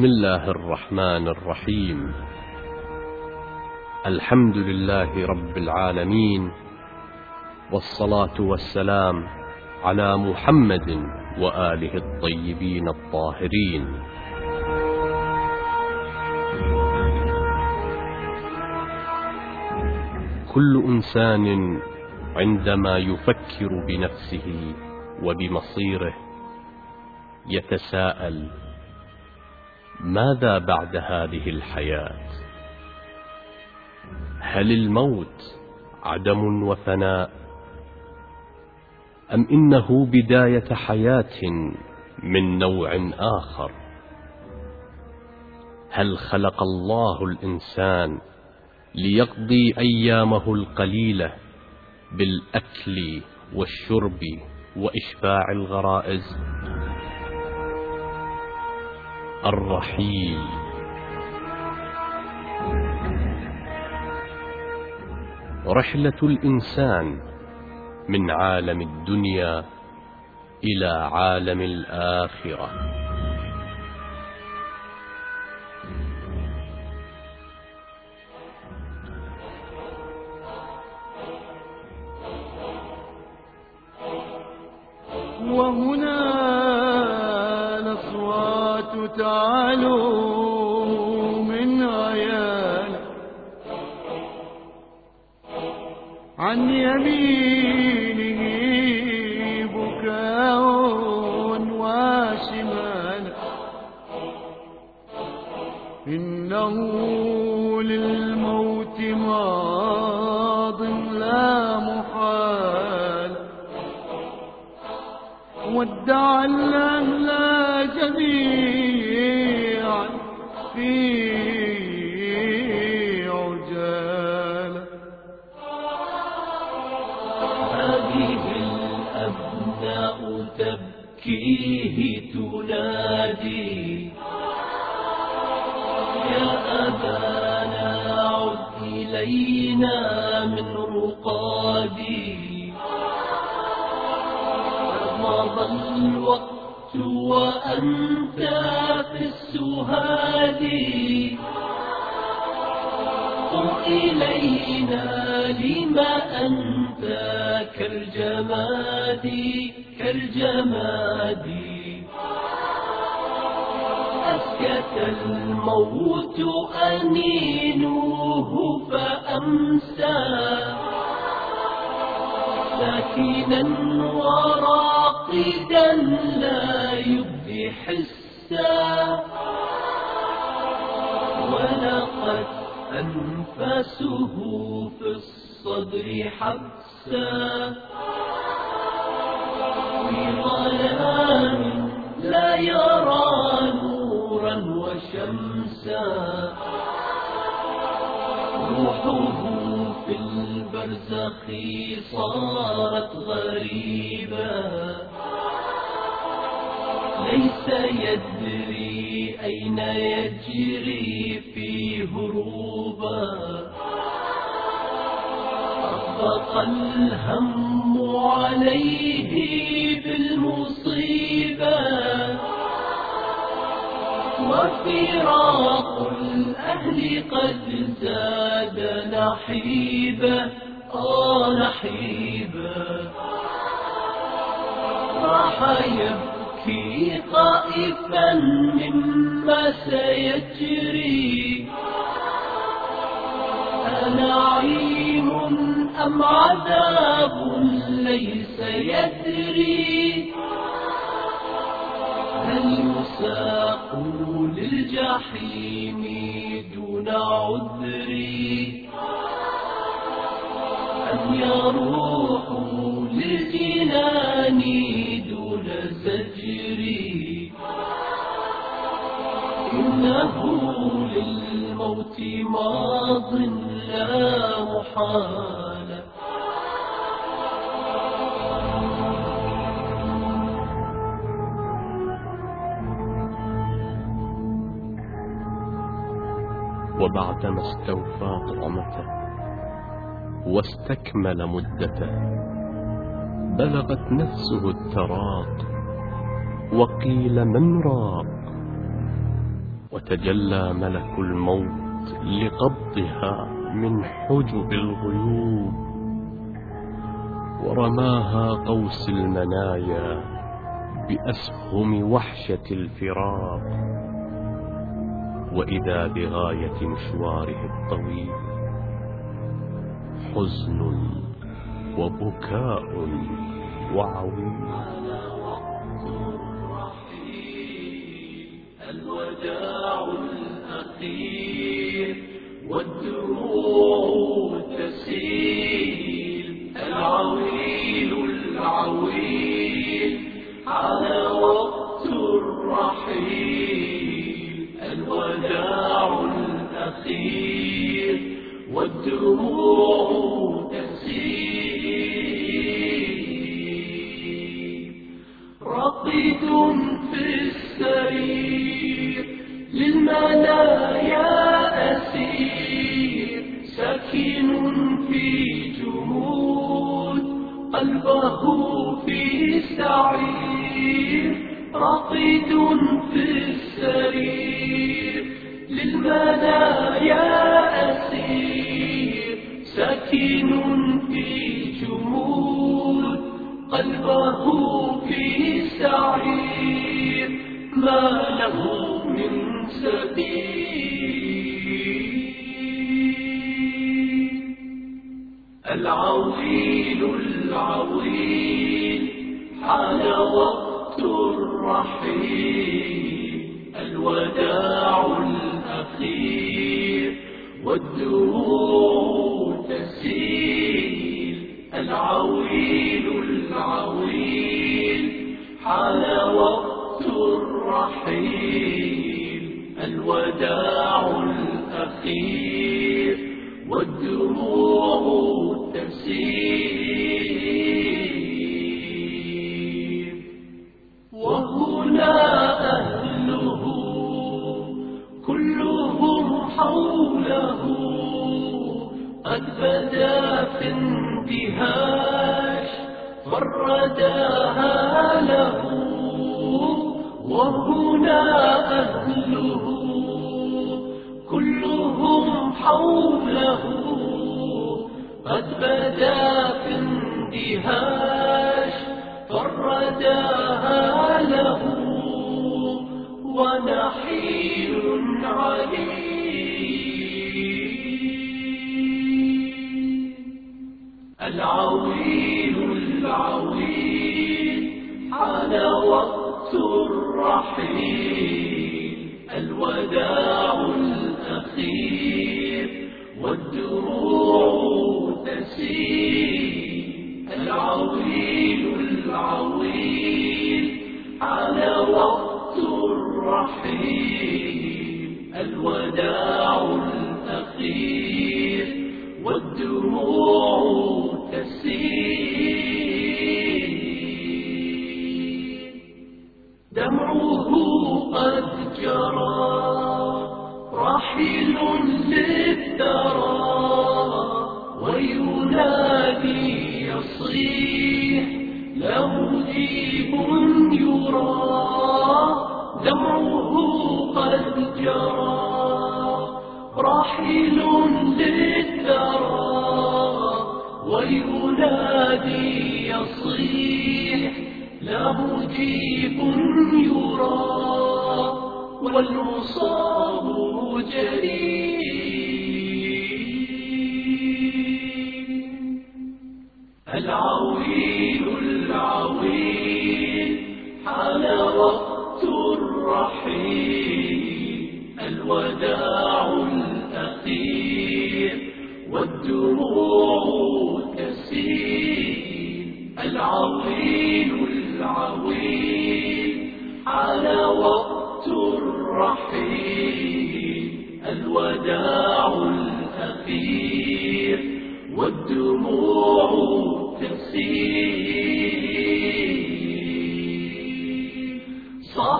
بسم الله الرحمن الرحيم. الحمد لله رب العالمين والصلاة والسلام على محمد وآله الطيبين الطاهرين. كل إنسان عندما يفكر بنفسه وبمصيره يتساءل ماذا بعد هذه الحياة؟ هل الموت عدم وفناء أم إنه بداية حياة من نوع آخر؟ هل خلق الله الإنسان ليقضي أيامه القليلة بالأكل والشرب وإشباع الغرائز؟ الرحيل رحلة الإنسان من عالم الدنيا إلى عالم الآخرة. عن يمينه بكاء وشمال. إنه للموت ماض لا محال. ودع الأهل إلينا من رقادي مضى الوقت وأنت في السهاد. قم إلينا لما أنت كالجماد كالجماد. أسكت الموت أنينه. ساكنا وراقدا لا يبدي حسا ولقد أنفاسه في الصدر حبسا. ظلام لا يرى نورا وشمسا. روحه البرزخ صارت غريبا. ليس يدري أين يجري في هروبا. أطبق الهم عليه بالمصيبة. وفراق الأهل قد زاد نحيبا. نحيبا راح يبكي خائفا مما سيجري. أنعيم أم عذاب ليس يدري. هل يساق للجحيم دون عذري؟ يروح للجنان دون زجري إنه للموت ماض لا محالة. وبعدما استوفى طعمته واستكمل مدته. بلغت نفسه التراق وقيل من راق. وتجلى ملك الموت لقبضها من حجب الغيوب. ورماها قوس المنايا بأسهم وحشة الفراق. وإذا بغاية مشواره الطويل حزن وبكاء وعويل الوداع الأخير والدموع تسيل. العويل العويل على وقت والدموع في السرير للمنايا أسير. سكين في جمود قلبه في سعير. رقيد في السرير للمنايا قلبه في سعير ما له من سبيل. العويل العويل حان وقت الرحيل. الوداع الأخير والدموع تسيل. العويل العويل حان وقت الرحيل. الوداع الأخير والدموع تسير وهنا أهله كلهم حوله. قد بدا فرداها له وهنا أهله كلهم حوله قد بدا في اندهاش فرداها له ونحيل عليم العويل العويل حان وقت الرحيل الوداع الأخير والدموع تسيل العويل العويل على وقت الرحيل الوداع الأخير والدموع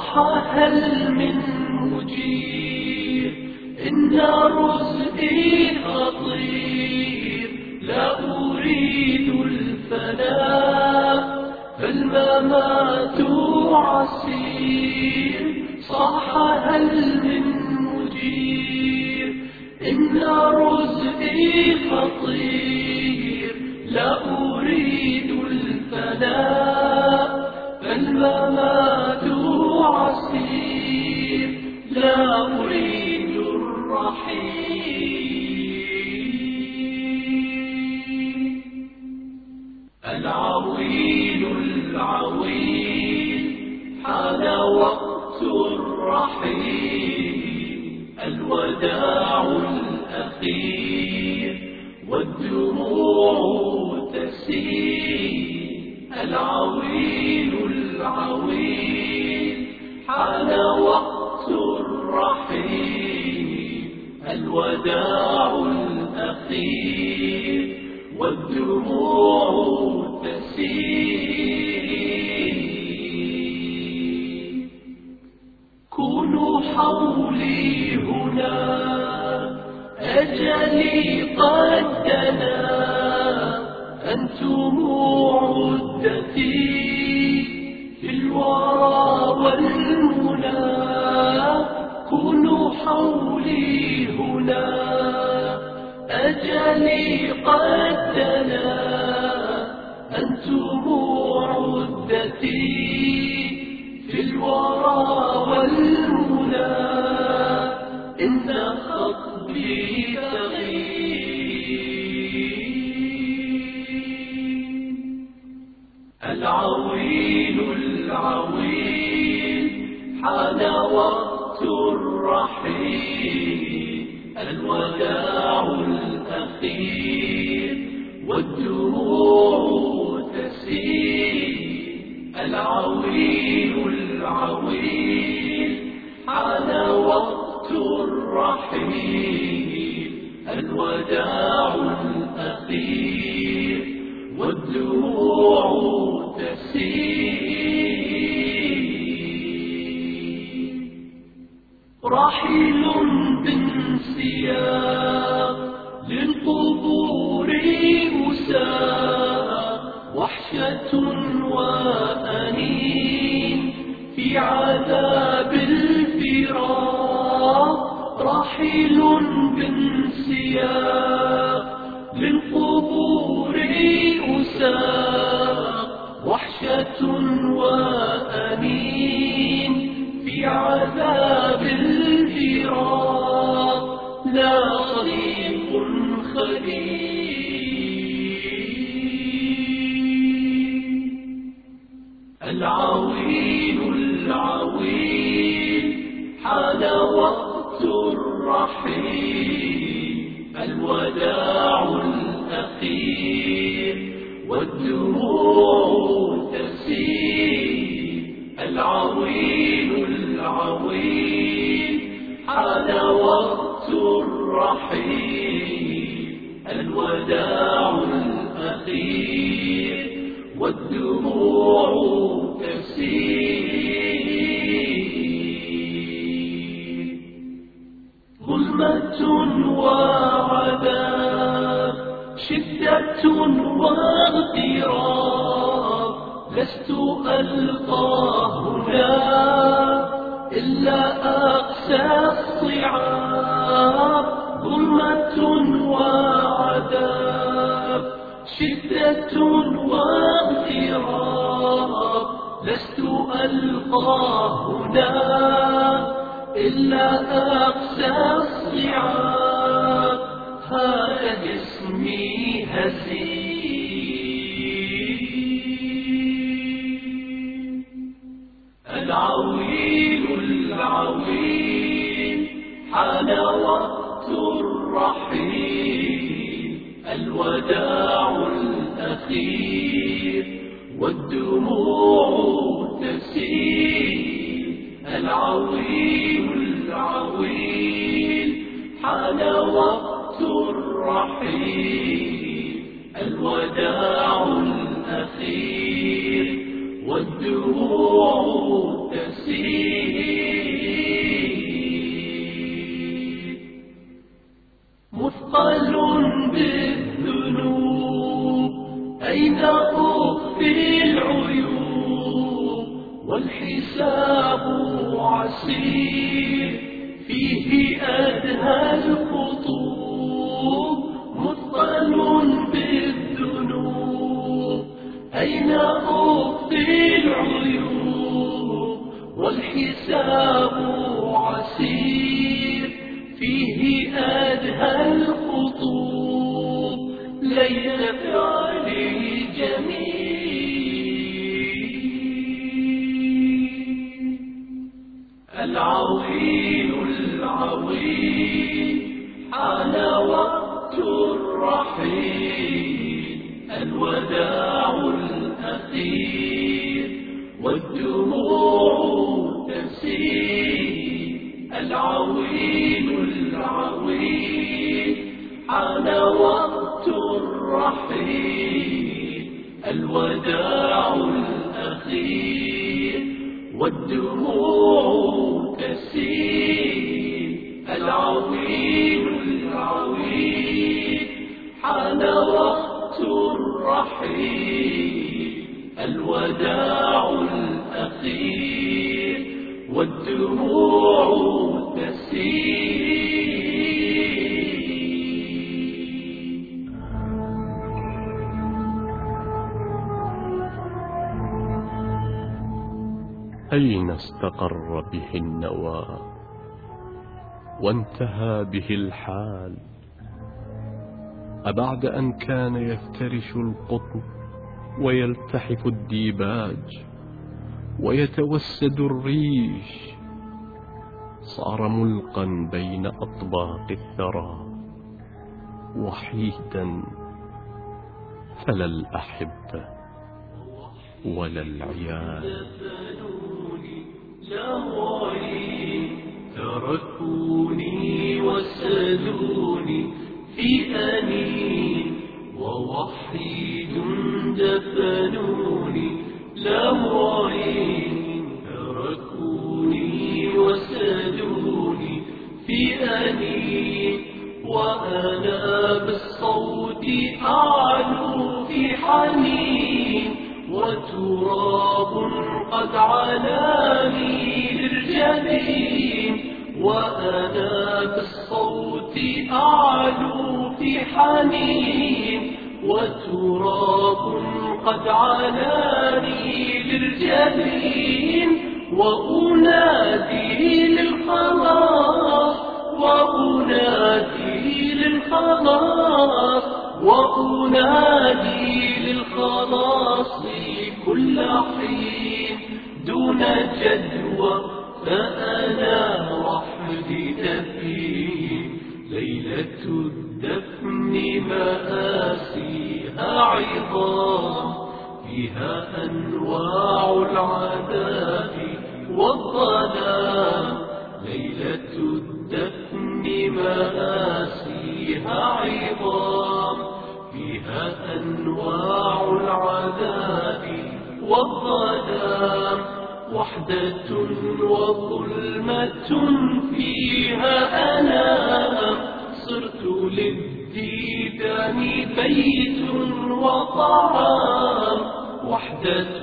صاح هل من مجير. إن رزقي خطير لا أريد الفناء فالممات عسير. صح هل من مجير. إن رزقي خطير لا أريد الفناء فالممات الأخير والدموع تسيل العويل العويل حان وقت الرحيل الوداع الأخير والدموع تسيل واغتراب لست ألقى هنا إلا أقسى الصعاب ظلمة وعذاب شدة واغتراب لست ألقى هنا إلا أقسى الوداع الأخير والدموع تسيل مثقل بالذنوب أين أخفي العيوب والحساب عسير فيه أدهى الخطوب أدهى استقر به النوى وانتهى به الحال. أبعد أن كان يفترش القطن ويلتحف الديباج ويتوسد الريش صار ملقا بين أطباق الثرى. وحيدا فلا الأحبة ولا العيال. لهوي تركوني وسدوني في أنين ووحيد دفنوني لهوي تركوني وسدوني في أنين وأنا بالصوت أعلو في حنين. وتراب قد علاني للجبين وأنا بالصوت أعلو في حنين وتراب قد علاني للجبين وأنادي للخلاص وأنادي للخلاص وأنادي للخلاص كل حين دون جدوى فأنا وحدي دفين ليلة الدفن مآسيها عظام فيها أنواع العذاب والظلام ليلة الدفن مآسيها عظام أنواع العذاب والظلام وحدة وظلمة فيها أنام. صرت للديدان بيت وطعام. وحدة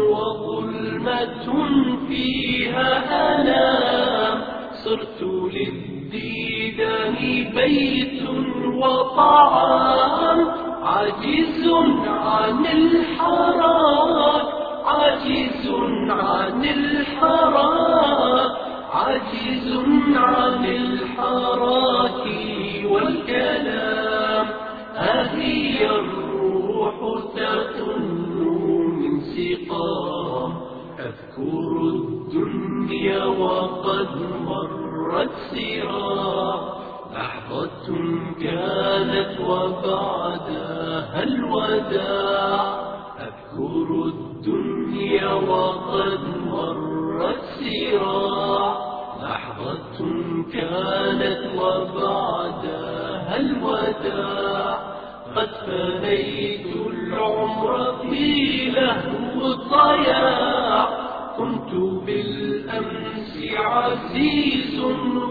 وظلمة فيها أنام. صرت للديدان بيت وطعام. عاجز عن الحراك عاجز عن الحراك عاجز عن الحراك والكلام. أهي الروح تطن من سقام. أذكر الدنيا وقد مرت سرام لحظة كانت وبعدها الوداع أذكر الدنيا وقد مرت سراع لحظة كانت وبعدها الوداع قد فنيت العمر في لهو الضياع. كنت بالأمس عزيز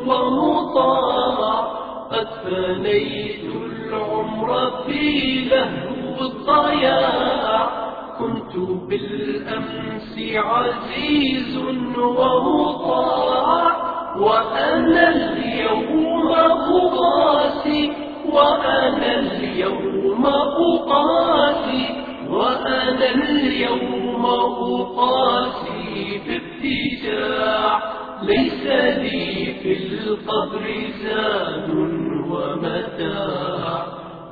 ومطاع. قد فنيت العمر في لهو الضياع. كنت بالأمس عزيز ومطاع وأنا اليوم أقاسي وأنا اليوم أقاسي وأنا اليوم أقاسي بابتجاع ليس لي في القبر زاد ومتاع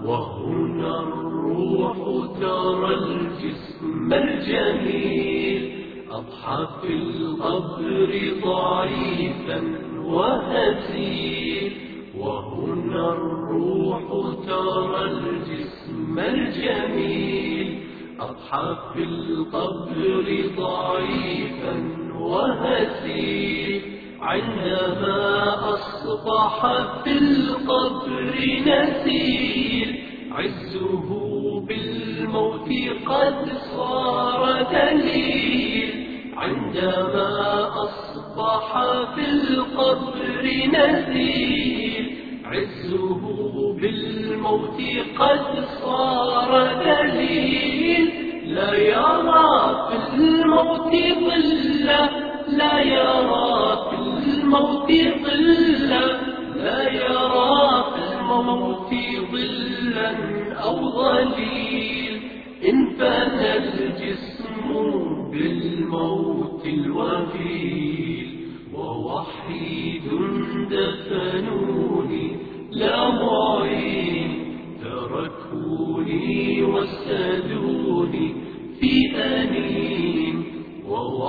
وهنا الروح ترى الجسم الجميل. أضحى في القبر ضعيفا وهزيل وهنا الروح ترى الجسم الجميل. أضحى في القبر ضعيفا وهزيل. عندما أصبح في القبر نسيل. عزه بالموت قد صار دليل. عندما أصبح في القبر نزيل عزه بالموت قد صار دليل. لا يرى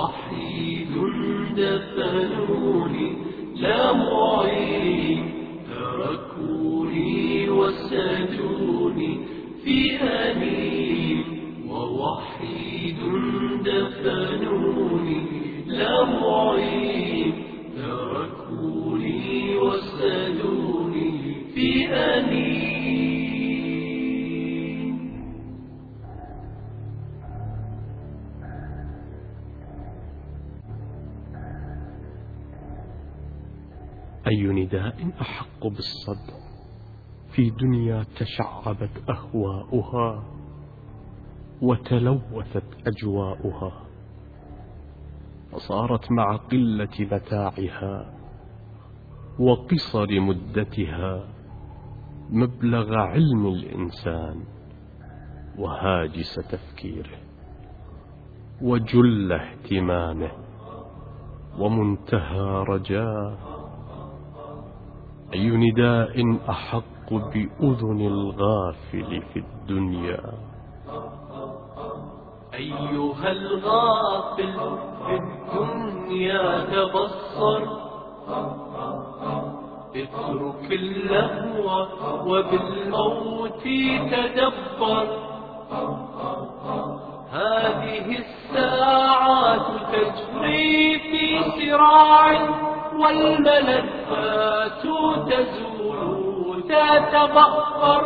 ووحيد دفنوني لا معين تركوني وسدوني في أنين ووحيد دفنوني لا معين أي نداء أحق بالصدى في دنيا تشعبت أهواؤها وتلوثت أجواؤها فصارت مع قلة متاعها وقصر مدتها مبلغ علم الإنسان وهاجس تفكيره وجل اهتمامه ومنتهى رجاه أي نداء أحق بأذن الغافل في الدنيا؟ أيها الغافل في الدنيا تبصر اترك اللهو وبالموت تدبر. هذه الساعات تجري في صراع والملذات تزول تتبخر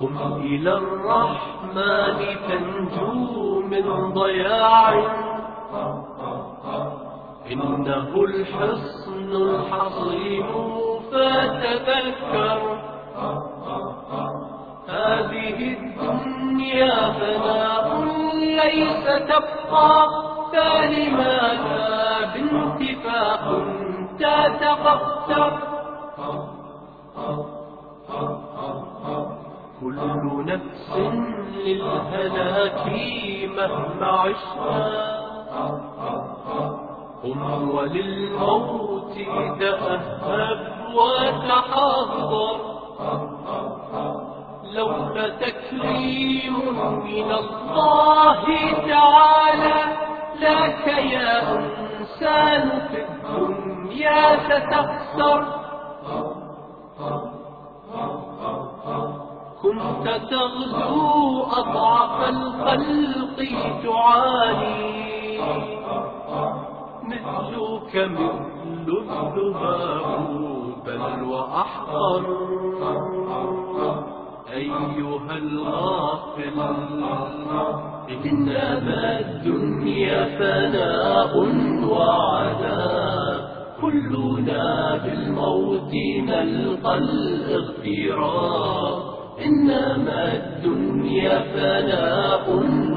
قم إلى الرحمن تنجو من ضياع. إنه الحصن الحصين فتذكر هذه الدنيا فناء ليس تبقى. فلماذا بانتفاق؟ تتقطر كل نفس للهلاك مهما عشنا. قم وللموت تأهب وتحضر. لولا تكريم من الله تعالى. لك يا إنسان في الدنيا ستخسر كنت تغزو أضعف الخلق تعاني. مثلك مثل الذباب بل وأحقر. أيها الغافل. إنما الدنيا فناء وعذاب كلنا بالموت نلقى الاغتراب. إنما الدنيا فناء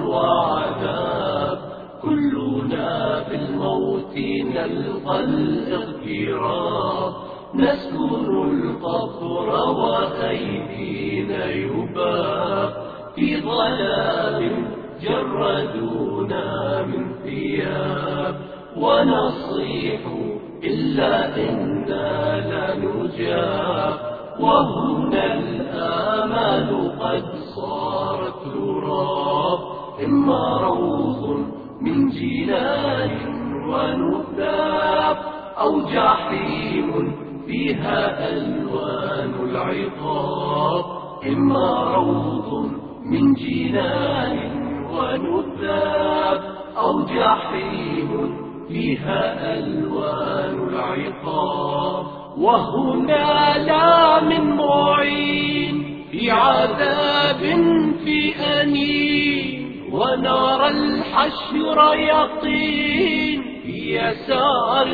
وعذاب كلنا بالموت نلقى الاغتراب. نسكن القبر وأيدينا يباب في ظلام جردونا من ثياب. ونصيح إلا إنا لا نجاب. وهنا الآمال قد صارت تراب. إما روض من جنان ونثاب أو جحيم فيها ألوان العقاب. إما روض من جنان ونثاب أو جحيم فيها ألوان العقاب. وهنا لا من معين في عذاب في أنين. ونرى الحشر يقين في يسار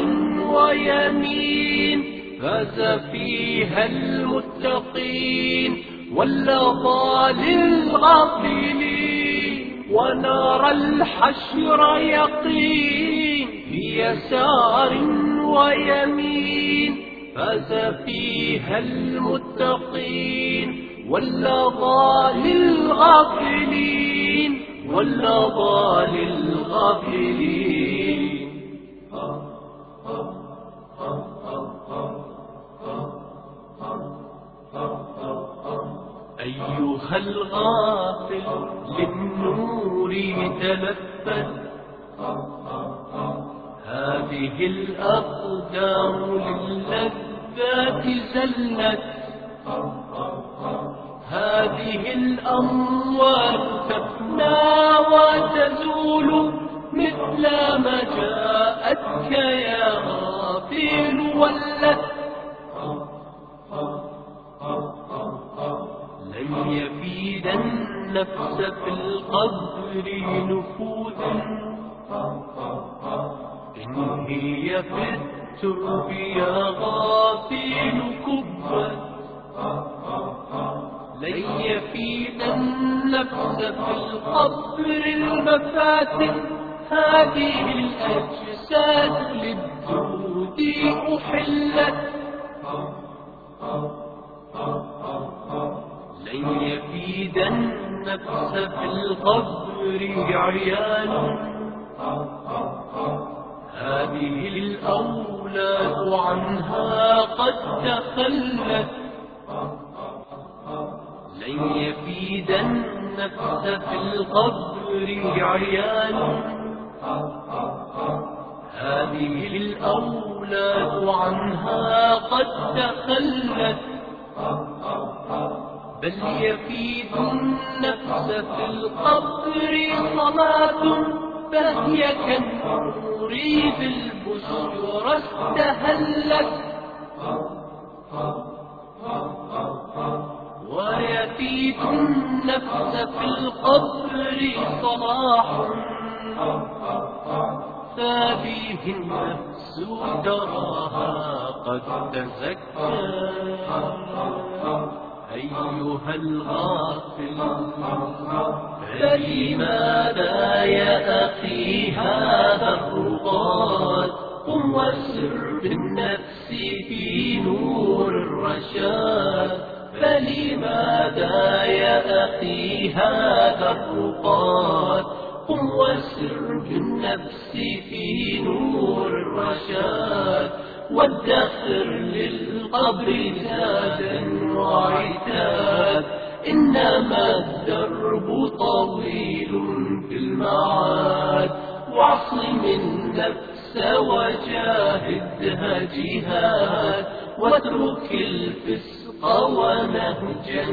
ويمين. فاز فيها المتقين واللظى للغافلين ونرى الحشر يقين في يسار ويمين فاز فيها المتقين. واللظى للغافلين واللظى للغافلين أيها الغافل للنور تلفت هذه الأقدام للذات زلت. هذه الأموال تفنى وتزول مثل ما جاءتك يا غافل ولت يفيد النفس في القبر نفوذ إن هي في الترب يا غافل كبت. لن يفيد النفس في القبر المفاتن. هذه الأجساد للدود أحلت. لن يفيد النفس في القبر عيان هذه الأولاد عنها قد تخلت لن يفيد النفس في القبر عيان هذه الأولاد عنها قد تخلت بل يفيد النفس في القبر صلاة فهي كالنور بالبشرى استهلت ويفيد النفس في القبر صلاح فبه النفس تراها قد تزكى أيها الغافل فلماذا يا أخي هذا الرقاد؟ قم وسر بالنفس في نور الرشاد. فلماذا يا أخي هذا الرقاد؟ قم وسر بالنفس في نور الرشاد. وادخر للقبر زادا وعتاد. إنما الدرب طويل في المعاد. واعصم النفس وجاهدها جهاد. واترك الفسق ونهجا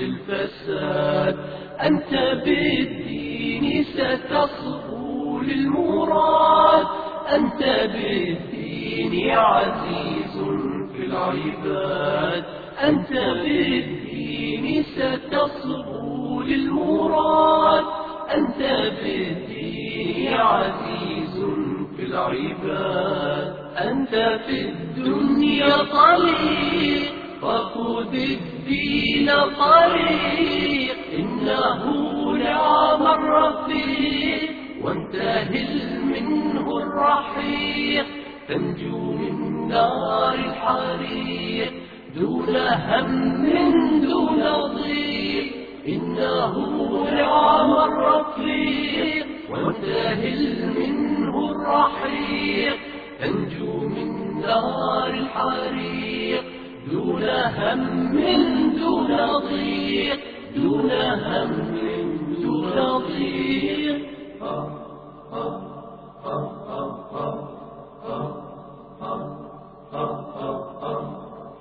للفساد. أنت بالدين ستصبو للمراد. أنت بالدين عزيز في العباد. أنت بالدين ستصبو للمراد. أنت بالدين عزيز في العباد. أنت في الدنيا طليق فخذ الدين طريق. إنه نعم الرفيق. وانتهل منه الرحيق. تنجو من نار الحريق دون هم دون ضيق. إنه نعم الرفيق وانتهل منه الرحيق. تنجو من نار الحريق دون هم دون ضيق. دون هم دون ضيق.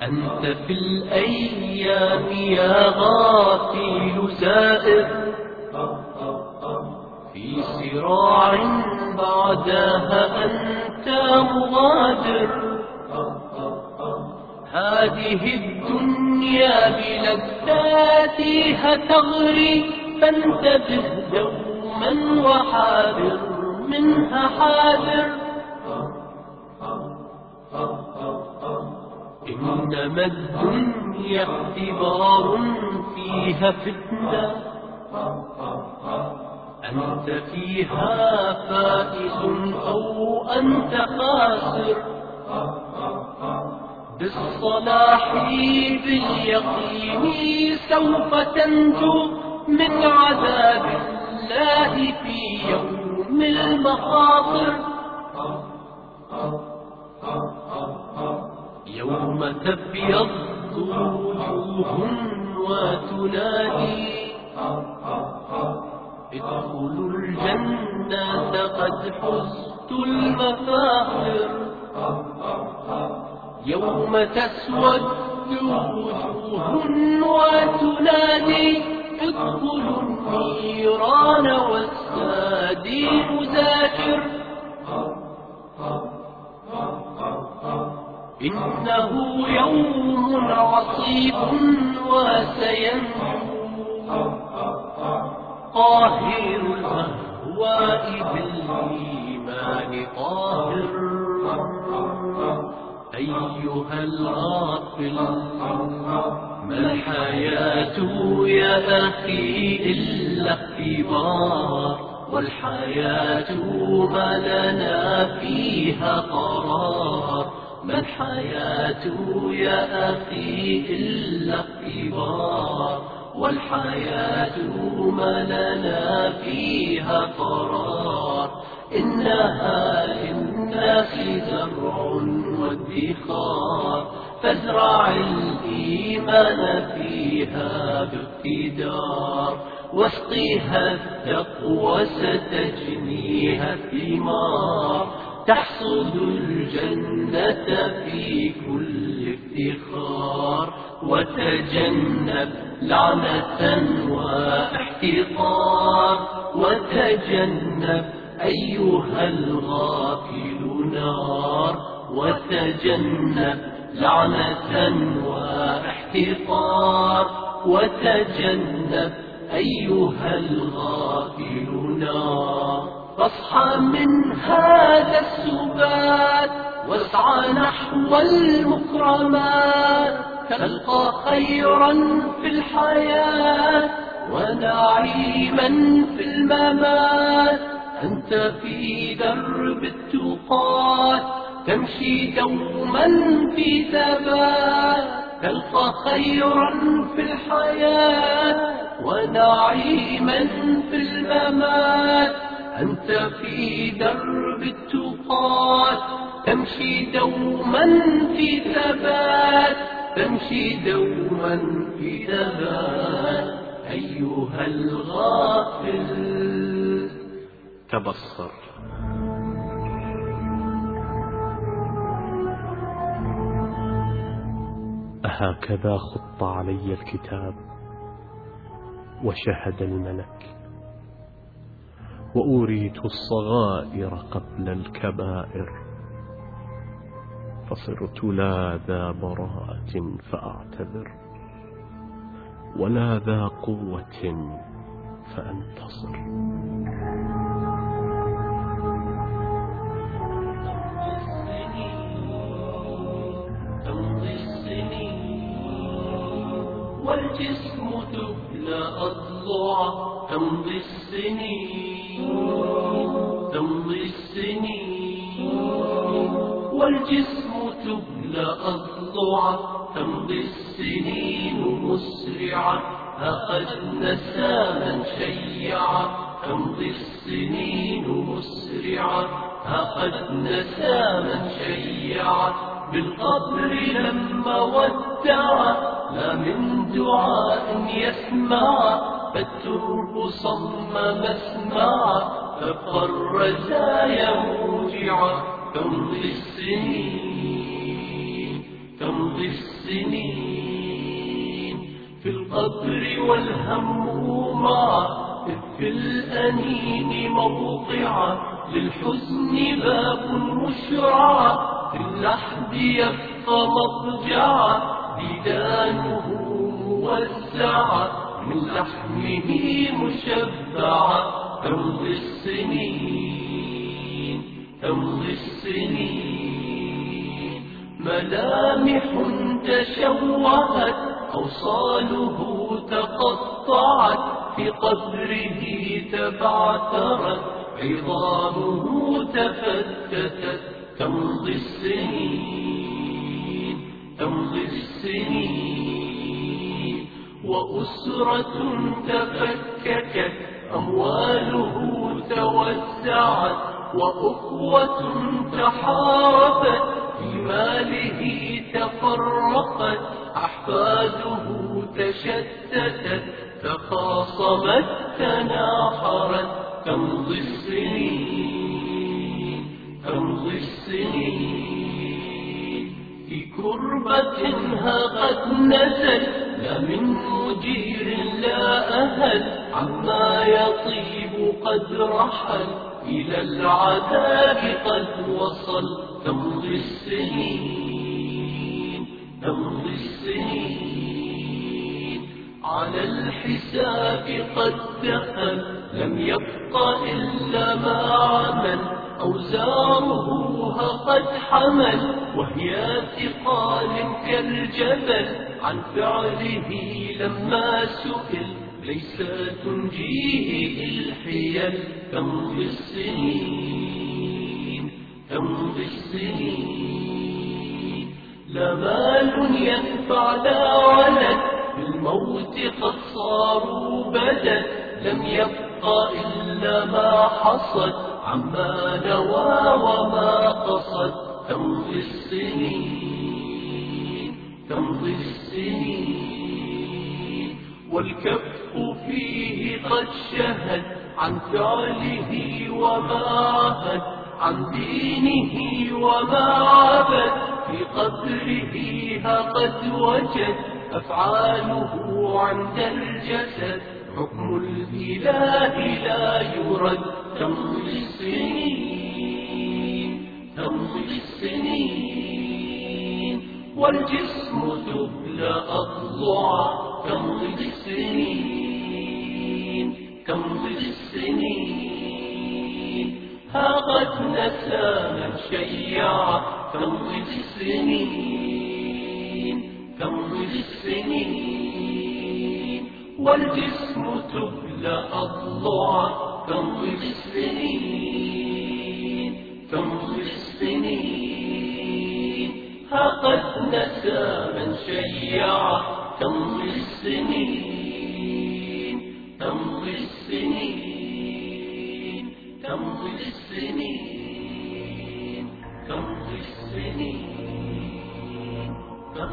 أنت في الأيام يا غافل زائر في صراع بعدها أنت مغادر. هذه الدنيا بلذاتها تغري فانتبه دوما وحاذر منها حاذر. إنما الدنيا اختبار فيها فتنة أنت فيها فائز أو أنت خاسر بالصلاح باليقين سوف تنجو من عذاب الله في يوم المخاطر يوم تبيض وجوه وتنادي. ادخلوا الجنة قد حزت المفاخر. يوم تسود وجوه وتنادي. ادخلوا النيران والسادي مذاكر إنه يوم عصيب وسينجو. قاهر الأهواء بالإيمان طاهر. أيها الغافل ما الحياة يا أخي إلا اختبار؟ والحياة ما لنا فيها قرار. ما الحياة يا أخي إلا اختبار والحياة ما لنا فيها قرار. إنها للناس زرع وادخار فازرع الإيمان فيها باقتدار. واسقيها التقوى ستجنيها الثمار. تحصد الجنة في كل افتخار وتجنب لعنة واحتقار وتجنب أيها الغافل نار وتجنب لعنة واحتقار وتجنب أيها الغافل نار. فاصحى من هذا السبات واسعى نحو المكرمات تلقى خيرا في الحياة ونعيما في الممات. أنت في درب التقات تمشي دوما في ثبات. تلقى خيرا في الحياة ونعيما في الممات. أنت في درب التقات. تمشي دوما في ثبات. تمشي دوما في ثبات. أيها الغافل. تبصر. أهكذا خط علي الكتاب وشهد الملك. وأوريت الصغائر قبل الكبائر. فصرت لا ذا براءة فأعتذر ولا ذا قوة فأنتصر. والجسم تبلى أضلع تمضي السنين. تمضي السنين والجسم تبلى أضلع تمضي السنين مسرعة لقد نسى من شيع تمضي السنين مسرعة لقد نسى من شيع بالقبر لما ودع لا من دعاء يسمع. فالترب صم مسمع فابقى الرزايا موجعة تمضي السنين تمضي السنين. في القبر والهم معه في الأنين موضعا للحزن باب مشرعا في اللحد يبقى مضجعا ديدانه موزعا من لحمه مشبعا تمضي السنين تمضي السنين ملامح تشوهت أوصاله تقطعت في قبره تبعثرت عظامه تفتتت. تمضي السنين تمضي السنين وأسرة تفككت أمواله توسعت وأخوة تحاربت في ماله تفرقت أحفاده تشتتت تخاصمت تناحرت. تمضي السنين تمضي السنين في كربة هاقت نزل لا من مجير لا أهل عما يطيب قد رحل إلى العذاب قد وصل تمضي السنين تمضي السنين. على الحساب قد دخل لم يبق إلا ما عمل. أوزاره قد حمل وهي ثقال كالجبل. عن فعله لما سئل ليس تنجيه الحيل. تمضي السنين تمضي السنين. لا مال ينفع لا ولد. بالموت قد صاروا بدل لم يبق إلا ما حصد عما نوى وما قصد. تمضي السنين تمضي السنين. والكف فيه قد شهد عن فعله وما عهد عن دينه وما عبد. في قبره قد وجد أفعاله عند الجسد. حكم الإله لا يرد. تمضي السنين تمضي السنين. والجسم تبلى أضلع. تمضي السنين تمضي السنين. ها قد نسى من شيع تمضي السنين. السنين والجسم تبلى أضلع تمضي السنين. تمضي السنين. ها قد نسى من شيع تمضي السنين. تمضي السنين. تمضي السنين. تمضي السنين. يا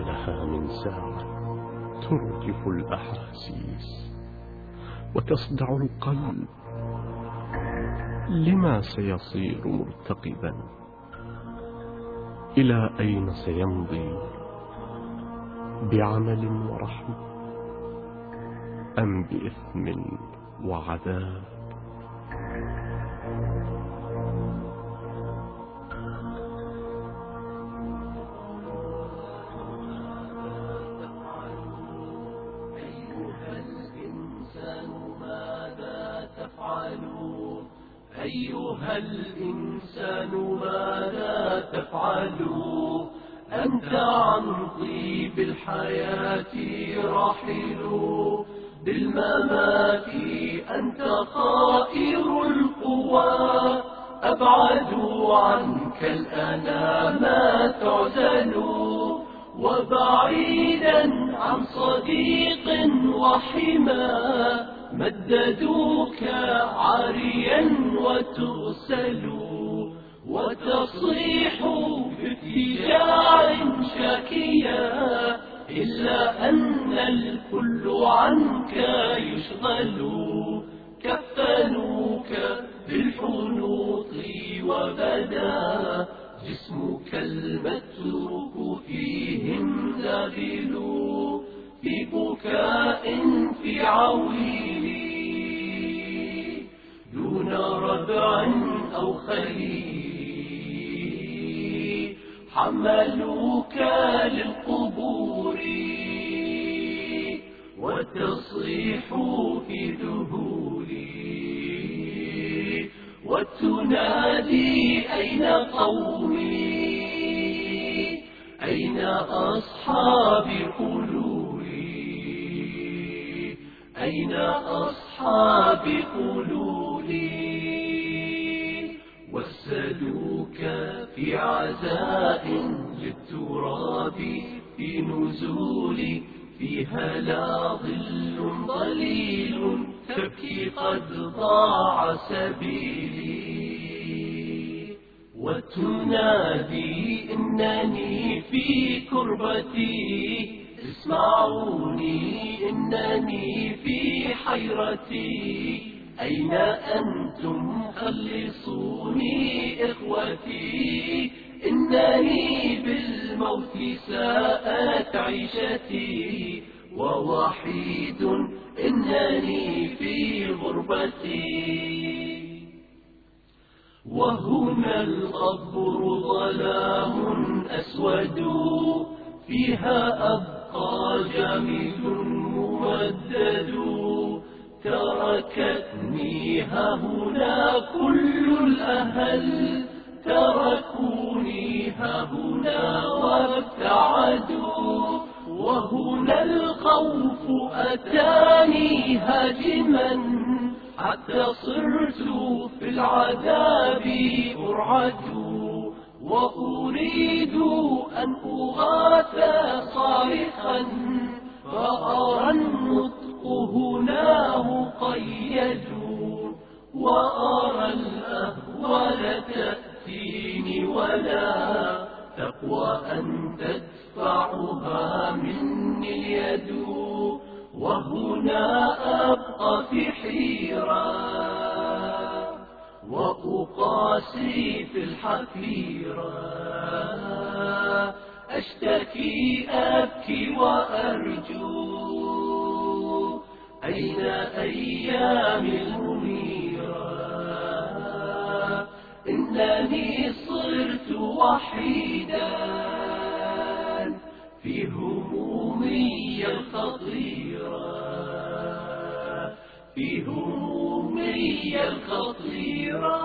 لها من ساعة ترجف الأحاسيس وتصدع القلب. لما سيصير مرتقبا؟ إلى أين سيمضي بعمل ورحمة؟ أم بإثم وعذاب فيهم ذابل في بكاء في عويل دون ربع أو خليل حملوك للقبور وتصيح في ذهولي. وتنادي أين قومي؟ أين أصحابي قلولي أين أصحابي قلولي وسلوك في عزاء للتراب في نزول فيها لا ظل ضليل تبكي قد ضاع سبيلي. وتنادي إنني في كربتي. اسمعوني إنني في حيرتي. أين أنتم؟ خلصوني إخوتي. إنني بالموت ساءت عيشتي. ووحيد إنني في غربتي. وهنا القبر ظلام أسود فيها أبقى جامد ممدد تركتني هنا كل الأهل تركوني هنا وابتعدوا. وهنا الخوف أتاني هاجما. حتى صرت في العذاب أرعد وأريد أن أغاث صارخا فأرى النطق هنا مقيد وأرى الأهوال تأتيني ولا تقوى أن تدفعها مني اليد. وهنا أبقى في حيرة وأقاسي في الحفيرة. أشتكي أبكي وأرجو أين أيام المنيرة؟ إنني صرت وحيدا. في همومي الخطيرة في همومي الخطيرة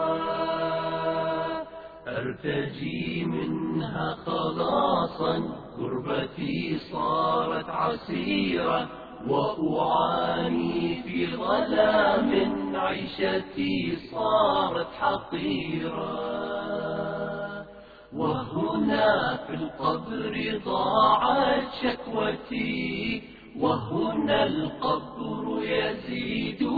أرتجي منها خلاصا غربتي صارت عسيرة. وأعاني في ظلام عيشتي صارت حقيرة. وهنا في القبر ضاعت شكوتي وهنا القبر يزيد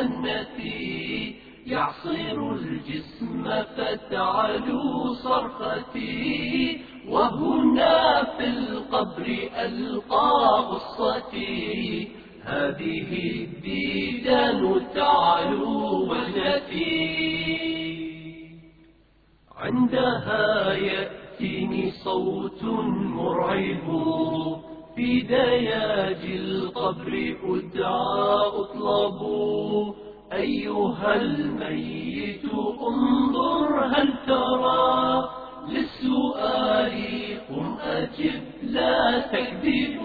أنتي. يعصر الجسم فتعلو صرختي وهنا في القبر ألقى غصتي. هذه الديدان تعلو وجهتي عندها يأتيني صوت مرعب. في دياج القبر أدعى أطلب. أيها الميت انظر هل ترى؟ للسؤال قم أجب لا تكذب.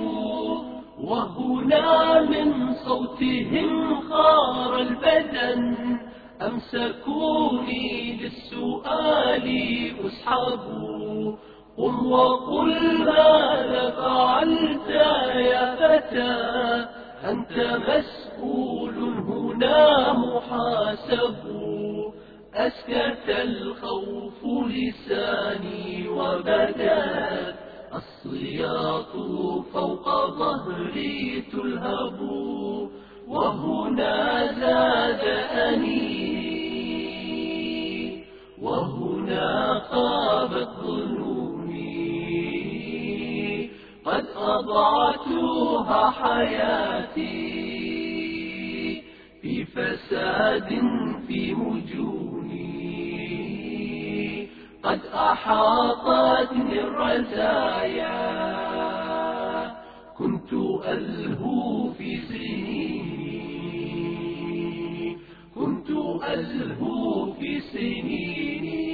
وهنا من صوتهم خار البدن. أمسكوني دوني للسؤال أسحب قل وقل ماذا فعلت يا فتى. أنت مسؤول هنا محاسب. أسكت الخوف لساني وبدت الصياط فوق ظهري تلهب. وهنا زاد أني وهنا خابت ظنوني قد أضعتها حياتي في فساد في مجوني قد أحاطتني الرزايا كنت ألهو في سنيني. ألهو في سنيني.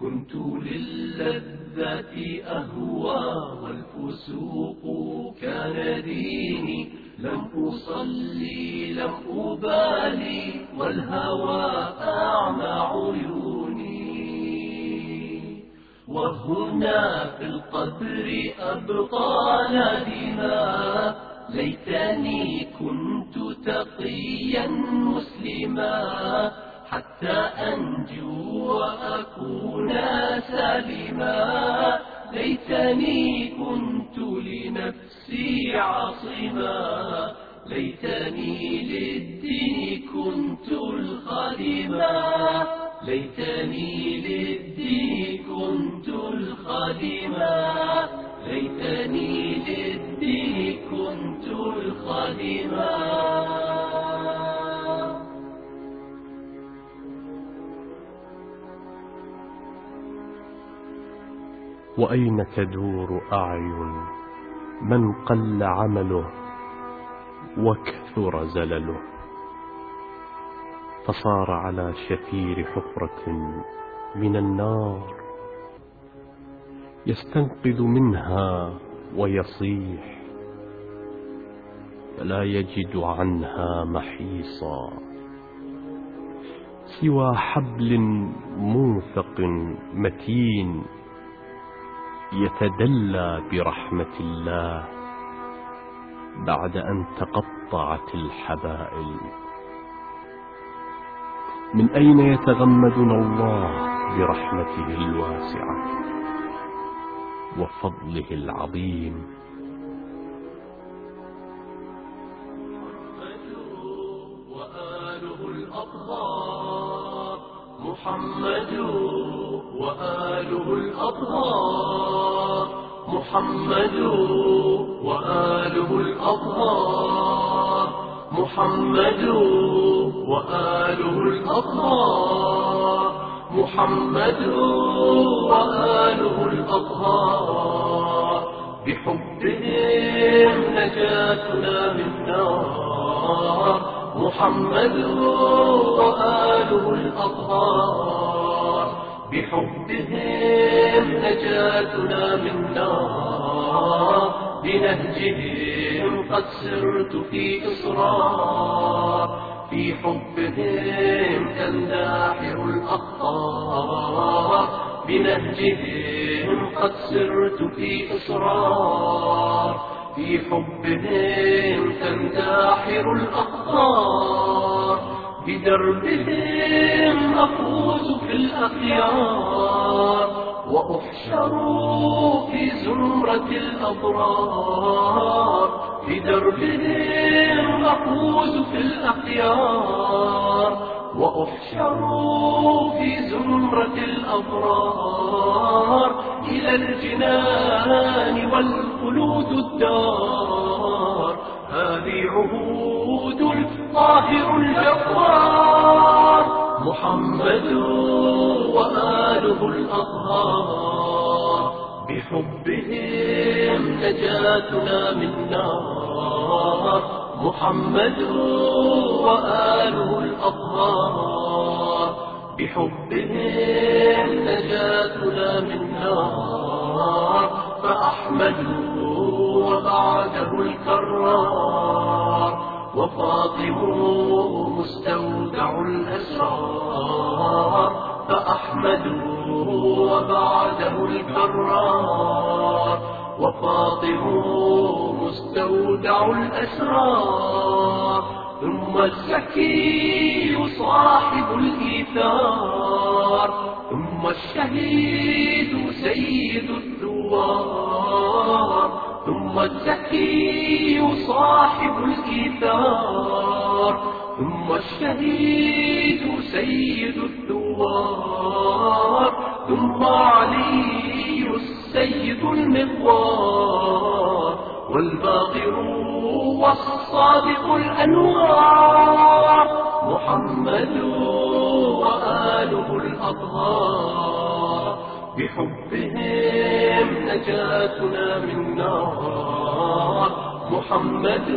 كنت للذة أهوى والفسوق كان ديني. لم أصلي لم أبالي والهوى أعمى عيوني. وهنا في القبر أبطال دماء ليتني تقيا مسلما حتى أنجو وأكون سالما. ليتني كنت لنفسي عاصما. ليتني للدين كنت الخادما. ليتني للدين كنت الخادما. ليتني للدين كنت الخادما. وأين تدور أعين؟ من قل عمله وكثر زلله. فصار على شفير حفرة من النار يستنقذ منها ويصيح فلا يجد عنها محيصا. سوى حبل موثق متين يتدلى برحمة الله بعد أن تقطعت الحبائل. من أين يتغمدنا الله برحمته الواسعة وفضله العظيم؟ محمد وآله الأطهار محمد وآله الأطهار محمد وآله الأطهار بحبهم نجاتنا من نار محمد وآله الأطهار بحبهم نجاتنا من نار بنهجهم قد سرت في إصرار في حبهم تنداحر الأخطار. بنهجهم قد سرت في إصرار في حبهم تنداحر الأخطار. بدربهم أفوز في الأخيار. وأحشروا في زمرة الأبرار بدربهم أفوز في الأخيار. وأحشروا في زمرة الأبرار إلى الجنان والخلود الدار. هذه عهود الطاهر الجبار. محمد وآله الأطهار. بحبهم نجاتنا من نار محمد وآله الأطهار. بحبهم نجاتنا من نار فأحمد وبعده الكرار. وفاطم مستودع الأسرار فأحمد وبعده الكرار وفاطم مستودع الأسرار ثم الزكي صاحب الإيثار ثم الشهيد سيد الثوار ثم الزكي صاحب الإيثار ثم الشهيد سيد الثوار ثم علي السيد المغوار والباقر والصادق الأنوار محمد وآله الأطهار بحبهم نجاتنا من نار محمد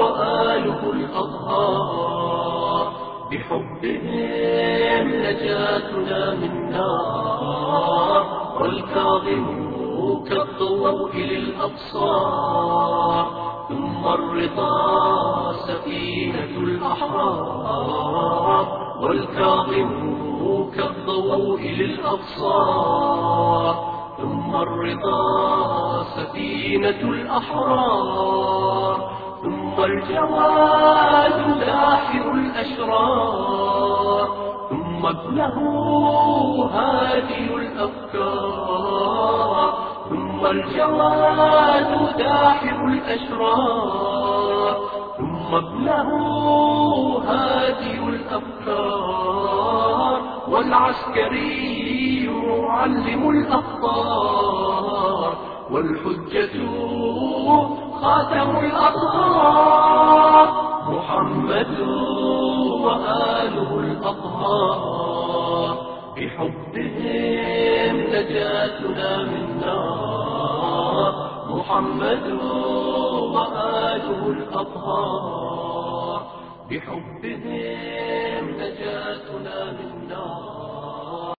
وآله الأطهار. بحبهم نجاتنا من نار. والكاظم كالضوء للأبصار. ثم الرضا سفينة الأحرار. والكاظم كالضوء للأبصار. ثم الرضا سفينة الأحرار ثم الجواد داحر الأشرار ثم ابنه هادي الأفكار ثم الجواد داحر الأشرار ثم ابنه هادي الأفكار والعسكري يعلم الأخطار والحجة خاتم الأطهار. محمد وآله الأطهار. بحبهم نجاتنا من نار محمد وآله الأطهار. بحبهم نجاتنا من نار